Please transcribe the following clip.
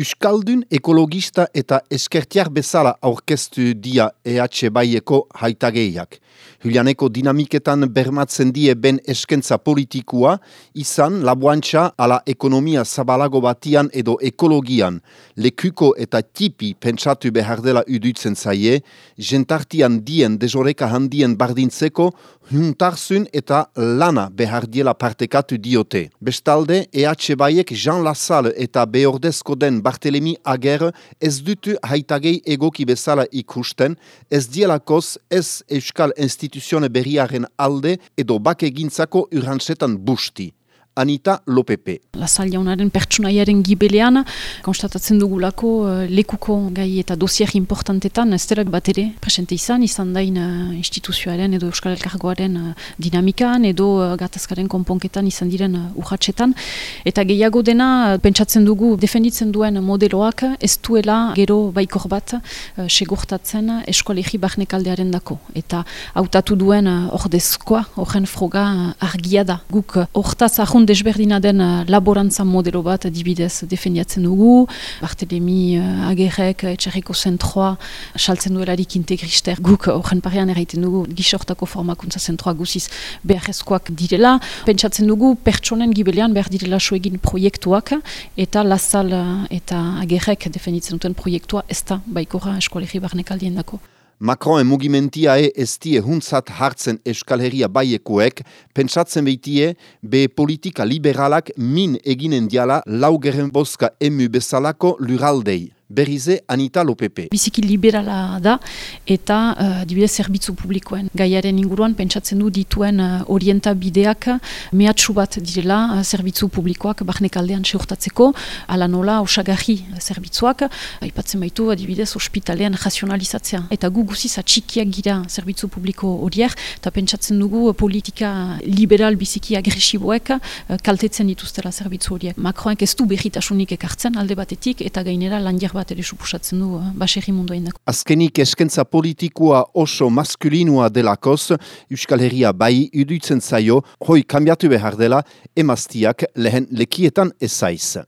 Euskaldun ekologista eta eskertiar bezala aurkeztu dia EH Baieko haitageiak. Julianeko dinamiketan bermatzen die ben eskentza politikua, izan labuantxa ala ekonomia zabalago batian edo ekologian, lekuko eta tipi pentsatu behar dela udutzen zaie, jentartian dien dezoreka handien bardintzeko, juntarzun eta lana behar diela partekatu diote. Bestalde, EH Baiek Jean Lassalle eta beordezko den Bartelemi Ager ez dutu haitagei egoki bezala ikusten, ez dielakoz ez Euskal Instituzione berriaren alde edo bake gintzako urrantzetan busti. Anita Lopepe. Lasal jaunaren pertsunaiaren gibelean, konstatatzen dugulako uh, lekuko gai eta dosier importantetan, ez dira bat ere presente izan, izan dain uh, instituzioaren edo Euskal Elkargoaren uh, dinamikan edo gatazkaren konponketan izan diren urratxetan. Eta gehiago dena, pentsatzen dugu, defenditzen duen modeloak ez duela gero baikor bat segurtatzen eskolegi barnekaldearen dako. Eta hautatu duen ordezkoa, horren froga argia da. Guk hortaz ahun desberdina den uh, laborantza modelo bat adibidez defendiatzen dugu. Bartelemi uh, agerrek, etxerriko zentroa, saltzen duelarik integrister guk horren parean erraiten dugu gisortako formakuntza zentroa guziz beharrezkoak direla. Pentsatzen dugu pertsonen gibelean behar direla soegin proiektuak eta lasal uh, eta agerrek defenditzen duten proiektua ez da baikora eskolegi barnekaldien dako. Macron mugimentiae ez die huntzat hartzen eskalheria baiekoek, pentsatzen behitie, be politika liberalak min eginen diala laugeren boska emu bezalako luraldei berrize Anita Lopepe. Biziki liberala da eta uh, dibide zerbitzu publikoen. Gaiaren inguruan pentsatzen du dituen uh, orientabideak mehatxu bat direla uh, zerbitzu publikoak barnek aldean seurtatzeko, ala nola osagarri zerbitzuak, aipatzen baitu adibidez ospitalean razionalizatzea. Eta gu guziz atxikiak gira zerbitzu publiko horiek, eta pentsatzen dugu politika liberal biziki agresiboek uh, kaltetzen dituztela zerbitzu horiek. Macroek ez du berritasunik ekartzen alde batetik eta gainera landier bat ere supusatzen du uh, baserri mundu Azkenik eskentza politikoa oso maskulinua delakoz, Euskal Herria bai iduitzen zaio, hoi kambiatu behar dela, emaztiak lehen lekietan ezaiz.